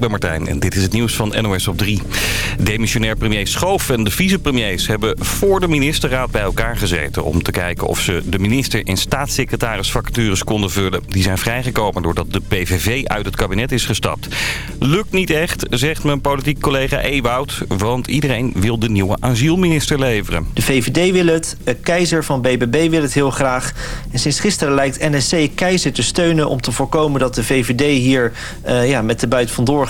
ik ben Martijn en dit is het nieuws van NOS op 3. Demissionair premier Schoof en de vicepremiers hebben voor de ministerraad bij elkaar gezeten... om te kijken of ze de minister- en staatssecretarisvacatures konden vullen. Die zijn vrijgekomen doordat de PVV uit het kabinet is gestapt. Lukt niet echt, zegt mijn politiek collega Ewoud, want iedereen wil de nieuwe asielminister leveren. De VVD wil het, Keizer van BBB wil het heel graag. En sinds gisteren lijkt NSC Keizer te steunen om te voorkomen dat de VVD hier uh, ja, met de buit vandoor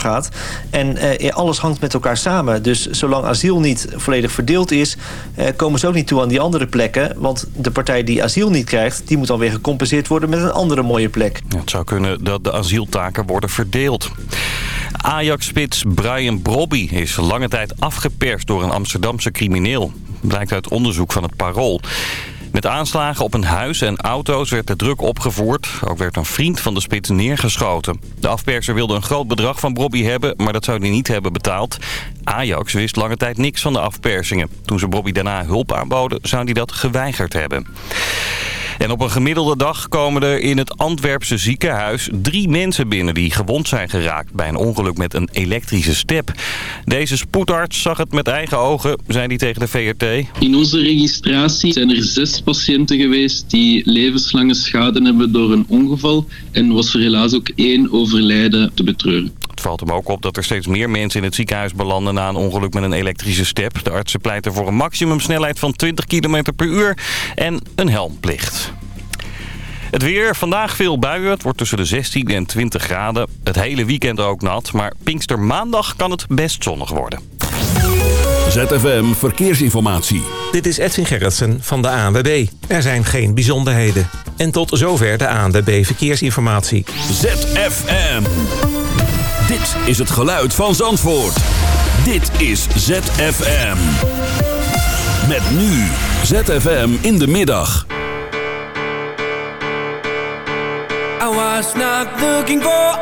En uh, alles hangt met elkaar samen. Dus zolang asiel niet volledig verdeeld is, uh, komen ze ook niet toe aan die andere plekken. Want de partij die asiel niet krijgt, die moet dan weer gecompenseerd worden met een andere mooie plek. Het zou kunnen dat de asieltaken worden verdeeld. Ajax-spits Brian Brobby is lange tijd afgeperst door een Amsterdamse crimineel. Blijkt uit onderzoek van het Parool. Met aanslagen op een huis en auto's werd de druk opgevoerd. Ook werd een vriend van de spits neergeschoten. De afperser wilde een groot bedrag van Bobby hebben, maar dat zou hij niet hebben betaald. Ajax wist lange tijd niks van de afpersingen. Toen ze Bobby daarna hulp aanboden, zou hij dat geweigerd hebben. En op een gemiddelde dag komen er in het Antwerpse ziekenhuis drie mensen binnen die gewond zijn geraakt bij een ongeluk met een elektrische step. Deze spoedarts zag het met eigen ogen, zei hij tegen de VRT. In onze registratie zijn er zes patiënten geweest die levenslange schade hebben door een ongeval en was er helaas ook één overlijden te betreuren. Het valt hem ook op dat er steeds meer mensen in het ziekenhuis belanden na een ongeluk met een elektrische step. De artsen pleiten voor een maximumsnelheid van 20 km per uur en een helmplicht. Het weer, vandaag veel buien. Het wordt tussen de 16 en 20 graden. Het hele weekend ook nat, maar Pinkstermaandag kan het best zonnig worden. ZFM Verkeersinformatie. Dit is Edwin Gerritsen van de ANWB. Er zijn geen bijzonderheden. En tot zover de ANWB Verkeersinformatie. ZFM. Dit is het geluid van Zandvoort. Dit is ZFM. Met nu ZFM in de middag. I was not looking for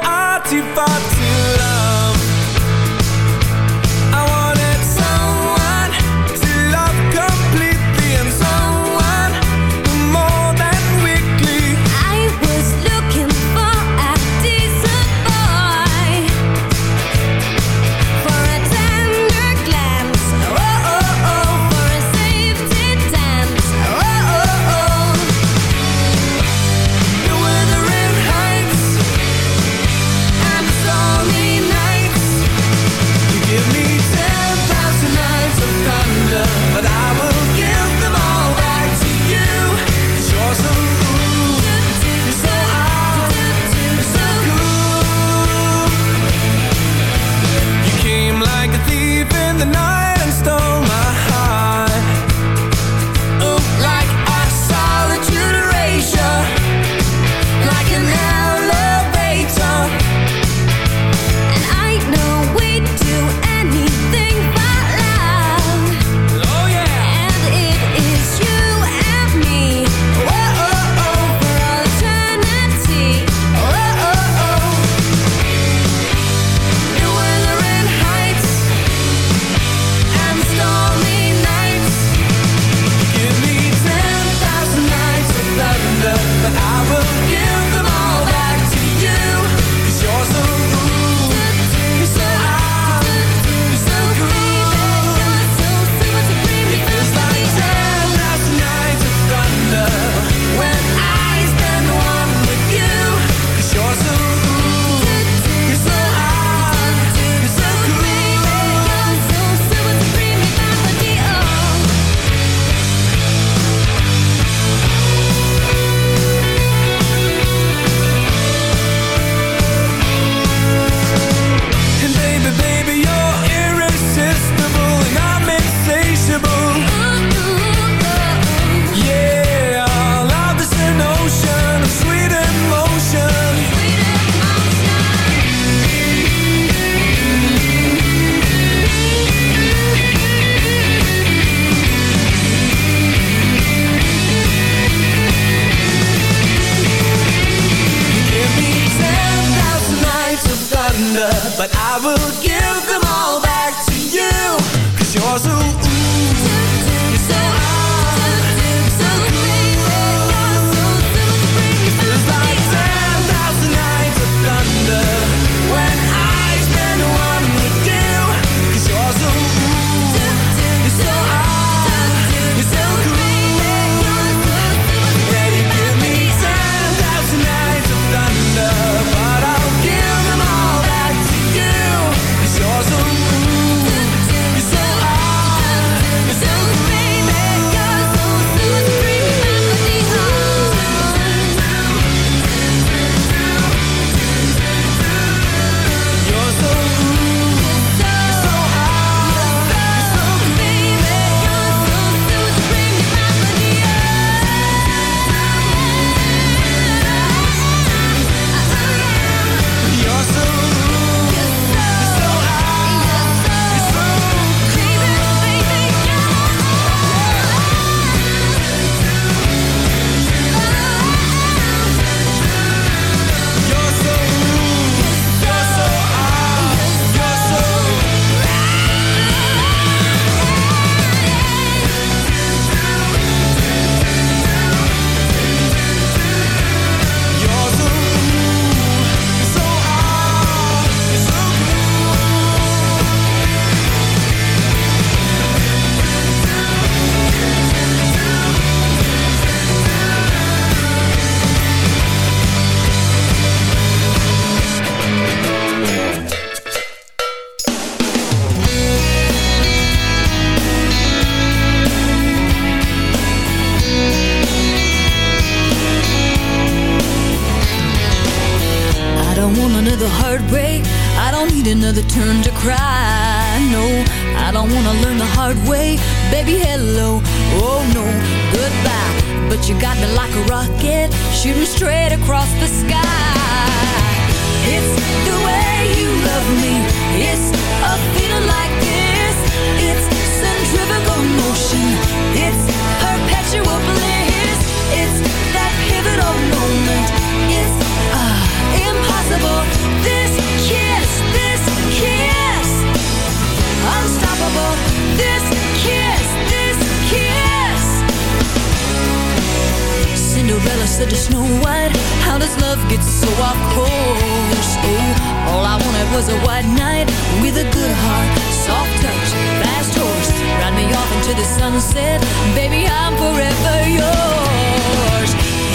night with a good heart, soft touch, fast horse. Ride me off into the sunset, baby, I'm forever yours.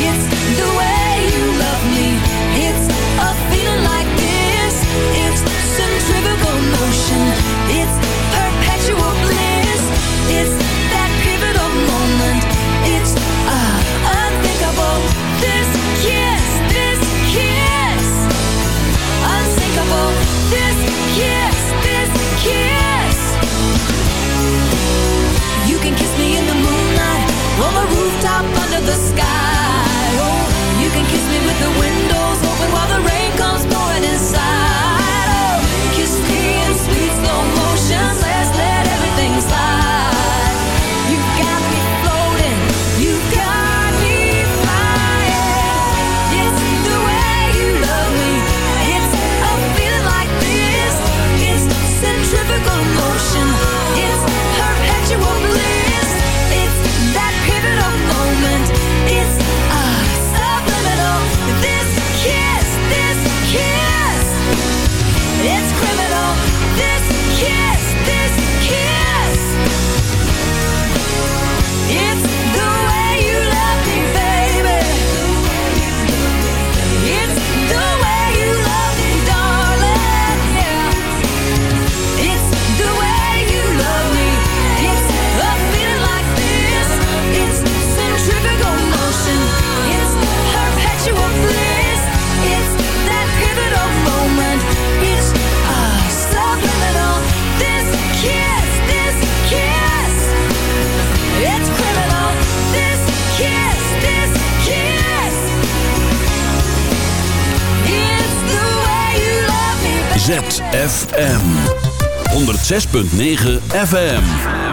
It's the way ZFM 106.9 FM.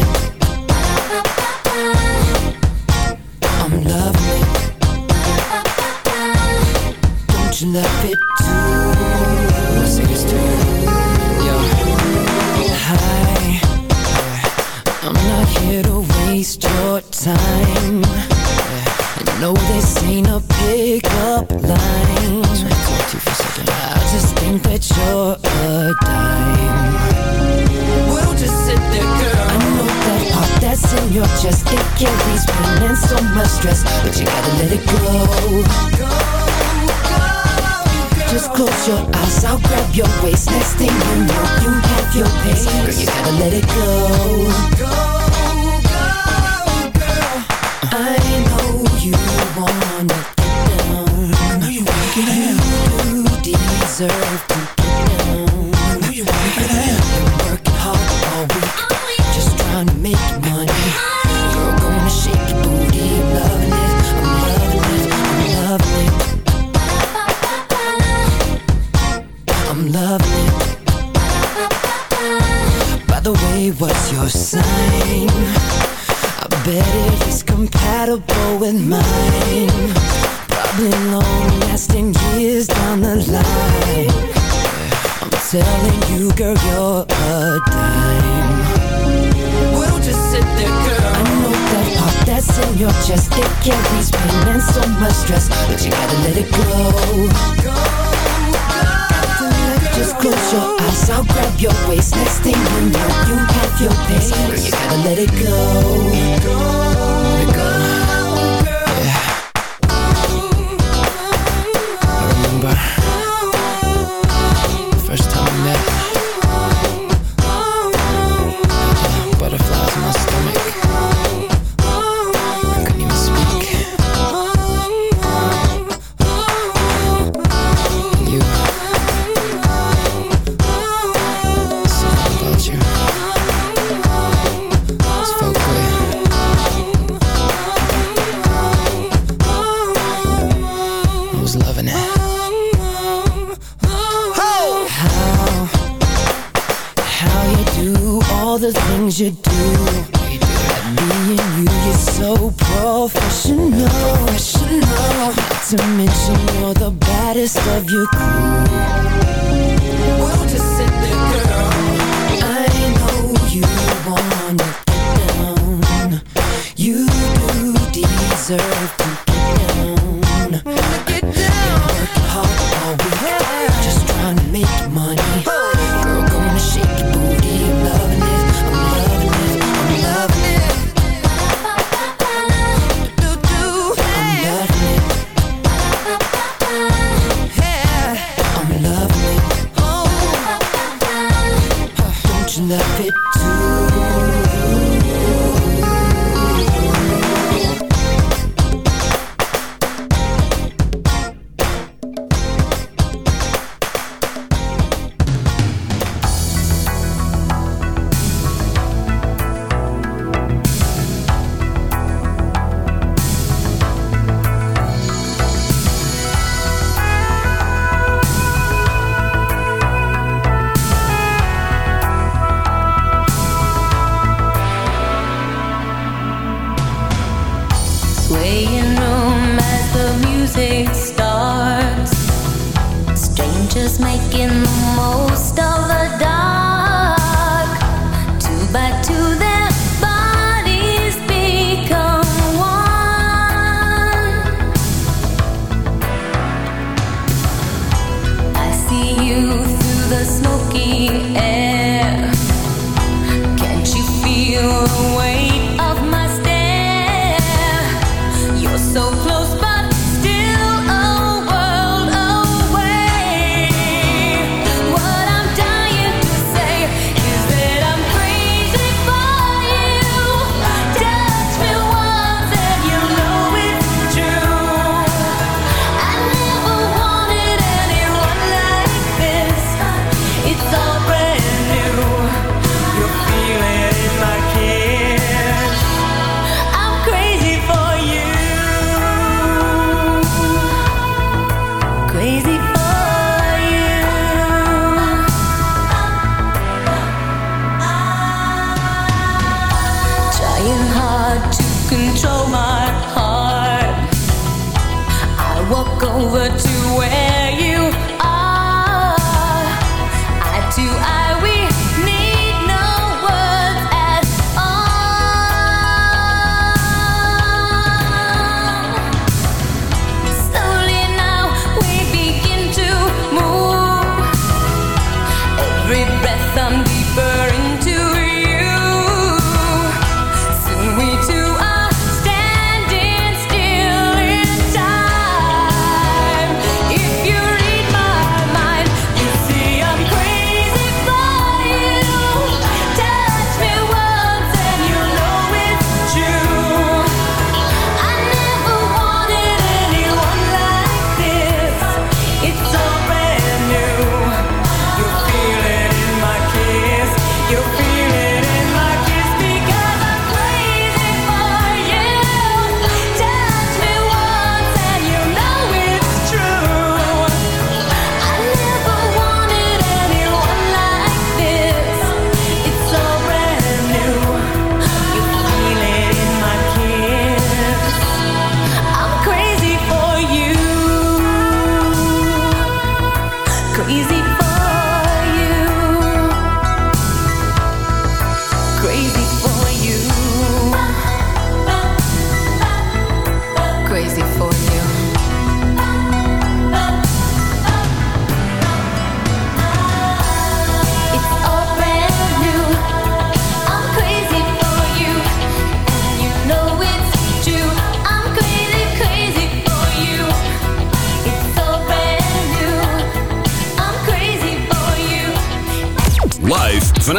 stress, but you gotta let it go. Go, go, go. Just close your eyes, I'll grab your waist. Next thing you know, you have your pace. Girl, you gotta let it go. Go, go, girl. I know you wanna get down. I know you wanna get down. You deserve to chest It carries pain and so much stress. But you gotta let it go, Just close your eyes, I'll grab your waist. Next thing you know, you have your pace. But you gotta let it go, go, go.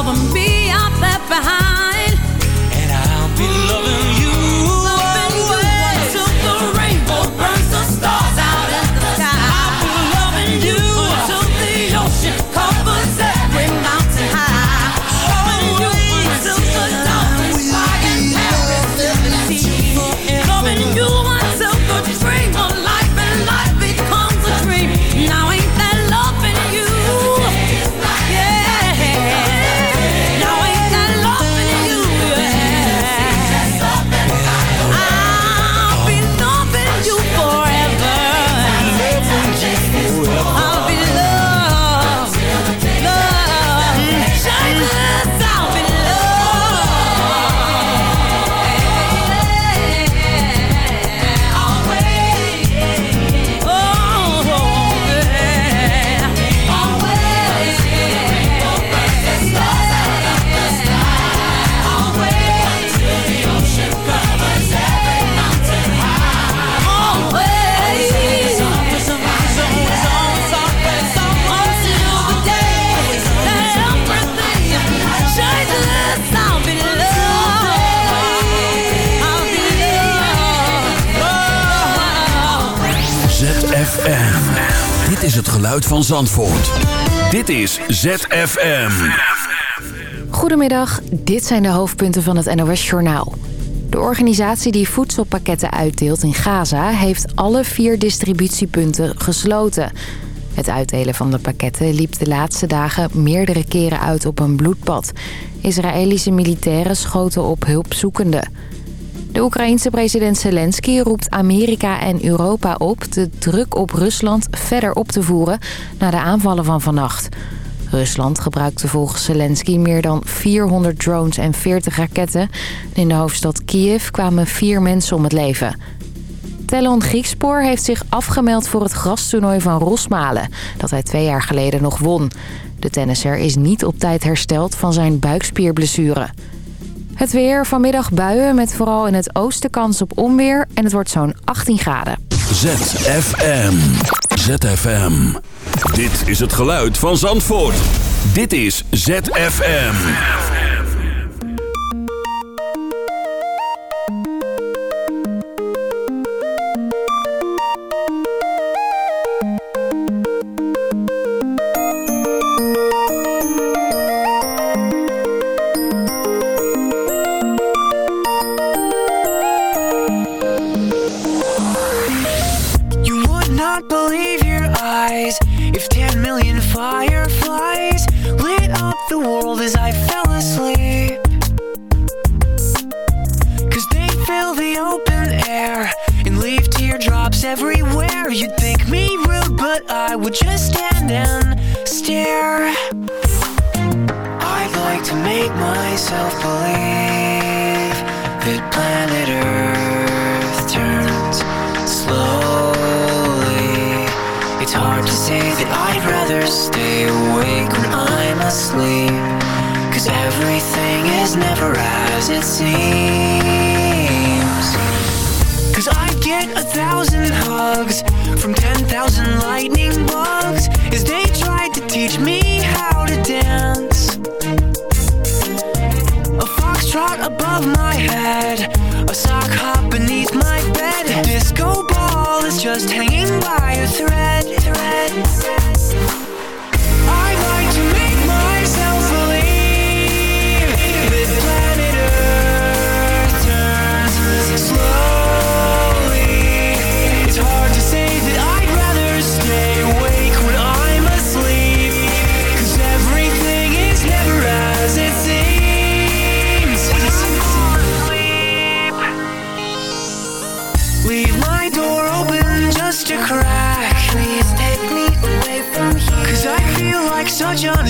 All the is het geluid van Zandvoort. Dit is ZFM. Goedemiddag, dit zijn de hoofdpunten van het NOS-journaal. De organisatie die voedselpakketten uitdeelt in Gaza... heeft alle vier distributiepunten gesloten. Het uitdelen van de pakketten liep de laatste dagen meerdere keren uit op een bloedbad. Israëlische militairen schoten op hulpzoekenden. De Oekraïense president Zelensky roept Amerika en Europa op... de druk op Rusland verder op te voeren na de aanvallen van vannacht. Rusland gebruikte volgens Zelensky meer dan 400 drones en 40 raketten. In de hoofdstad Kiev kwamen vier mensen om het leven. Tellon Griekspoor heeft zich afgemeld voor het grastoernooi van Rosmalen... dat hij twee jaar geleden nog won. De tennisser is niet op tijd hersteld van zijn buikspierblessure. Het weer, vanmiddag buien met vooral in het oosten kans op onweer... en het wordt zo'n 18 graden. ZFM. ZFM. Dit is het geluid van Zandvoort. Dit is ZFM. Get a thousand hugs from 10,000 lightning bugs as they tried to teach me how to dance. A foxtrot above my head, a sock hop beneath my bed. A disco ball is just hanging by a thread. thread. Like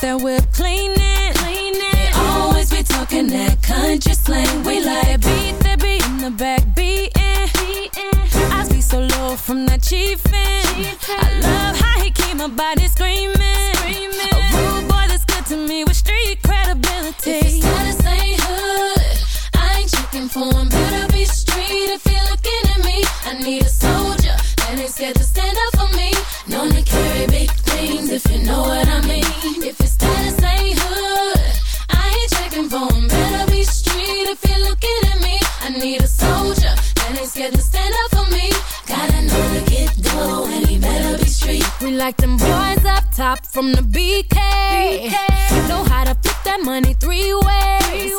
Candy paint, keep that whip cleaning, cleaning. They always be talking that country slang. We like beat that beat in the back beating, beating. I be so low from that chiefin'. I love how he keep my body screaming, screaming. A rude boy that's good to me with street credibility. If his status ain't hood, I ain't checking for him. Better be street if you're looking at me. I need a soldier that ain't scared to stand up for me. Known to carry big things if you know what I mean. If his status ain't hood, I ain't checking for him. Better be street if you're looking at me. I need a soldier that ain't scared to stand up for me. Gotta know to get dough and he better be street. We like them boys up top from the BK. Know how to flip that money three ways.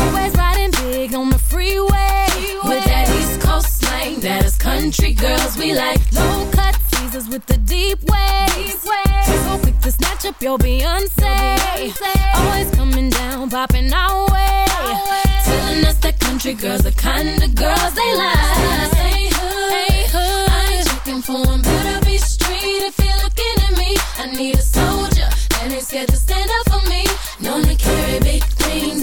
Always riding big on the freeway. With that East Coast slang, that is country girls we like. Low cut rises with the deep waves. So quick to snatch up your Beyonce. Always coming down, popping our way. Telling us that country girls the kind of girls they like. Hey, hood. Hey, hood. I ain't checking for 'em, better be street if you're looking at me. I need a soldier that ain't scared to stand up for me. Known to carry big things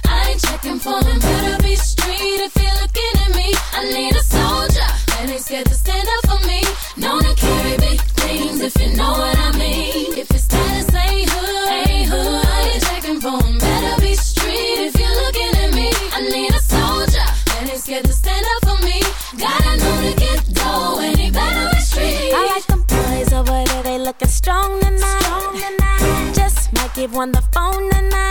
ain't checking for 'em. Better be street if you're looking at me. I need a soldier that ain't scared to stand up for me. Known to carry big things if you know what I mean. If your status ain't hood, ain't hood, I ain't checking for. Better be street if you're looking at me. I need a soldier that ain't scared to stand up for me. Gotta know to get dough and he better be street. I like them boys over there, they looking strong tonight. Just might give one the phone tonight.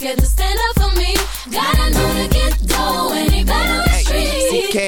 Scared to stand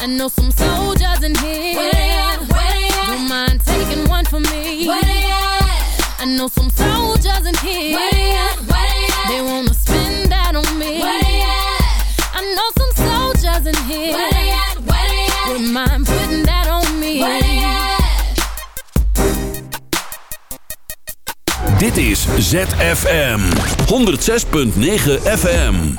I know some soldiers in here. Where they at? Where they at? Don't mind taking one for me. Where they at? I know some soldiers in here. Where they at? Where they at? They wanna spend that on me. Where they at? I know some soldiers in here. Where they at? Where they at? Don't mind putting that on me. Where they at? Dit is ZFM 106.9 FM.